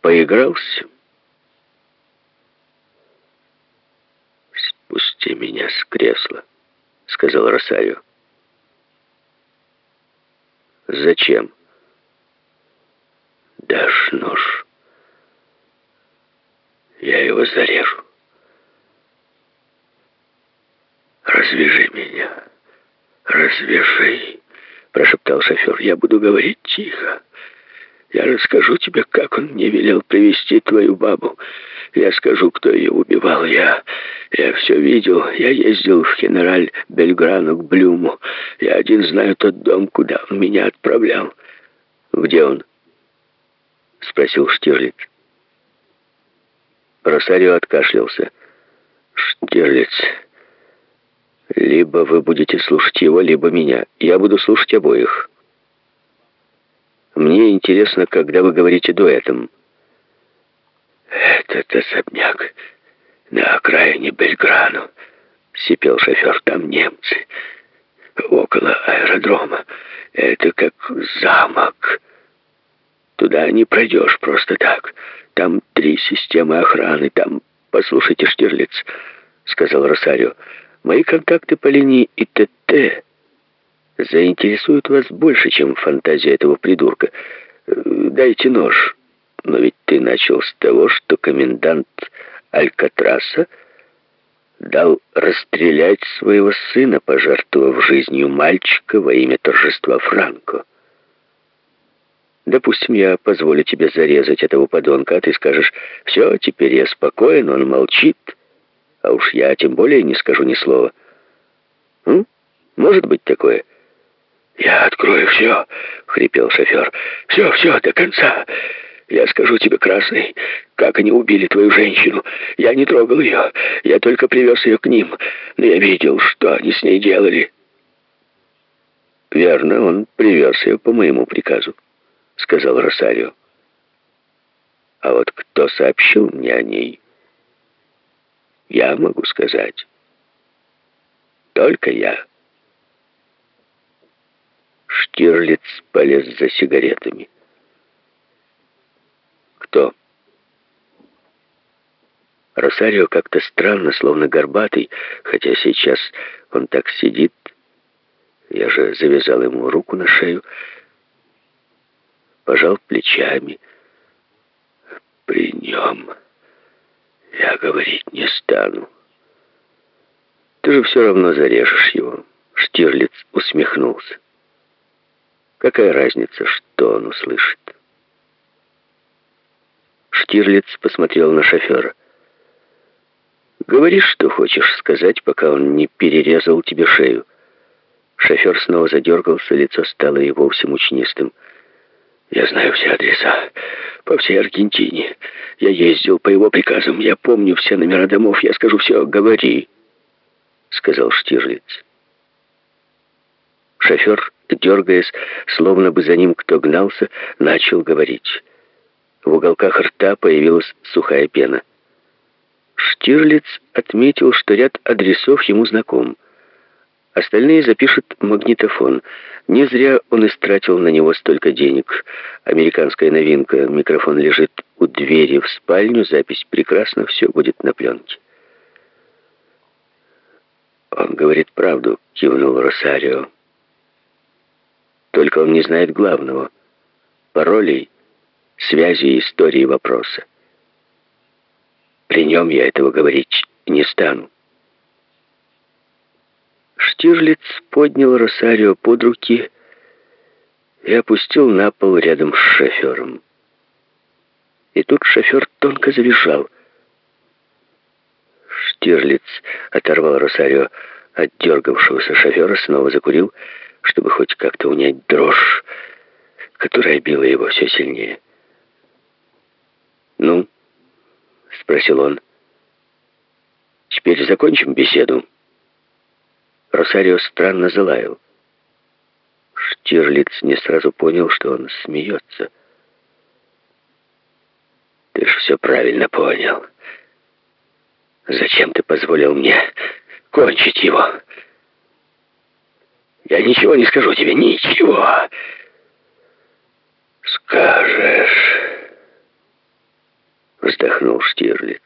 Поигрался? «Спусти меня с кресла», — сказал Росарио. «Зачем?» «Дашь нож. Я его зарежу. Развяжи меня. Развяжи», — прошептал шофер. «Я буду говорить тихо». Я расскажу тебе, как он мне велел привести твою бабу. Я скажу, кто ее убивал. Я, я все видел. Я ездил в генераль Бельграну к Блюму. Я один знаю тот дом, куда он меня отправлял. Где он? Спросил Штирлиц. Росарио откашлялся. Штирлиц, либо вы будете слушать его, либо меня. Я буду слушать обоих. Мне интересно, когда вы говорите дуэтом. «Этот особняк на окраине Бельграну», — сипел шофер, — «там немцы, около аэродрома. Это как замок. Туда не пройдешь просто так. Там три системы охраны, там...» «Послушайте, Штирлиц», — сказал Росарио, — «мои контакты по линии ИТТ заинтересует вас больше, чем фантазия этого придурка. Дайте нож. Но ведь ты начал с того, что комендант Алькатраса дал расстрелять своего сына, пожертвовав жизнью мальчика во имя торжества Франко. Допустим, я позволю тебе зарезать этого подонка, а ты скажешь, все, теперь я спокоен, он молчит, а уж я тем более не скажу ни слова. М? Может быть такое? «Я открою все», — хрипел шофер. «Все, все, до конца. Я скажу тебе, Красный, как они убили твою женщину. Я не трогал ее, я только привез ее к ним, но я видел, что они с ней делали». «Верно, он привез ее по моему приказу», — сказал Росарио. «А вот кто сообщил мне о ней, я могу сказать. Только я». Штирлиц полез за сигаретами. «Кто?» Росарио как-то странно, словно горбатый, хотя сейчас он так сидит. Я же завязал ему руку на шею, пожал плечами. «При нем я говорить не стану. Ты же все равно зарежешь его». Штирлиц усмехнулся. Какая разница, что он услышит? Штирлиц посмотрел на шофера. «Говори, что хочешь сказать, пока он не перерезал тебе шею». Шофер снова задергался, лицо стало и вовсе мучнистым. «Я знаю все адреса по всей Аргентине. Я ездил по его приказам, я помню все номера домов, я скажу все. Говори», — сказал Штирлиц. Шофер дергаясь, словно бы за ним кто гнался, начал говорить. В уголках рта появилась сухая пена. Штирлиц отметил, что ряд адресов ему знаком. Остальные запишет магнитофон. Не зря он истратил на него столько денег. Американская новинка. Микрофон лежит у двери в спальню. Запись прекрасна, все будет на пленке. «Он говорит правду», — кивнул Росарио. Только он не знает главного — паролей, связи истории вопроса. При нем я этого говорить не стану. Штирлиц поднял Росарио под руки и опустил на пол рядом с шофером. И тут шофер тонко завизжал. Штирлиц оторвал Росарио от дергавшегося шофера, снова закурил чтобы хоть как-то унять дрожь, которая била его все сильнее. «Ну?» — спросил он. «Теперь закончим беседу». Росарио странно залаял. Штирлиц не сразу понял, что он смеется. «Ты ж все правильно понял. Зачем ты позволил мне кончить его?» Я ничего не скажу тебе, ничего. Скажешь. вздохнул Штирлиц.